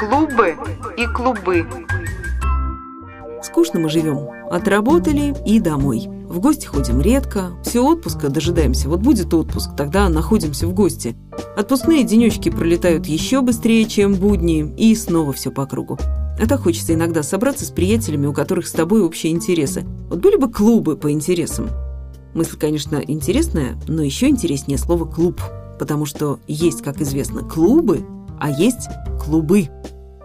Клубы и клубы. Скучно мы живем. Отработали и домой. В гости ходим редко, все отпуска дожидаемся. Вот будет отпуск, тогда находимся в гости. Отпускные денечки пролетают еще быстрее, чем будни, и снова все по кругу. А так хочется иногда собраться с приятелями, у которых с тобой общие интересы. Вот были бы клубы по интересам. Мысль, конечно, интересная, но еще интереснее слово «клуб», потому что есть, как известно, клубы, а есть клубы.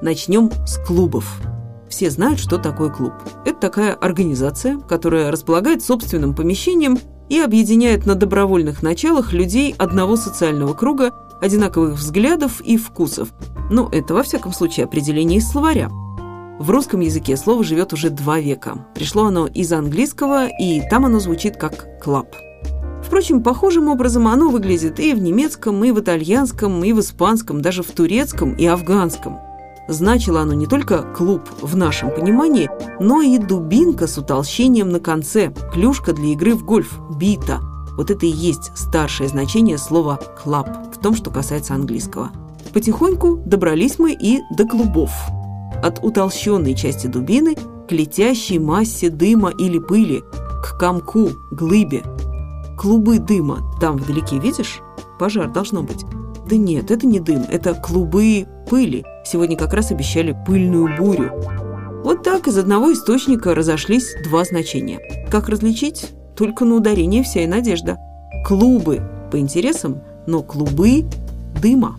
Начнем с клубов. Все знают, что такое клуб. Это такая организация, которая располагает собственным помещением и объединяет на добровольных началах людей одного социального круга, одинаковых взглядов и вкусов. Но это, во всяком случае, определение из словаря. В русском языке слово живет уже два века. Пришло оно из английского, и там оно звучит как «клаб». Впрочем, похожим образом оно выглядит и в немецком, и в итальянском, и в испанском, даже в турецком и афганском. Значило оно не только клуб в нашем понимании, но и дубинка с утолщением на конце, клюшка для игры в гольф, бита. Вот это и есть старшее значение слова «клаб» в том, что касается английского. Потихоньку добрались мы и до клубов от утолщенной части дубины к летящей массе дыма или пыли, к комку, глыбе. Клубы дыма там вдалеке видишь? Пожар должно быть. Да нет, это не дым, это клубы пыли. Сегодня как раз обещали пыльную бурю. Вот так из одного источника разошлись два значения. Как различить? Только на ударение вся и надежда. Клубы по интересам, но клубы дыма.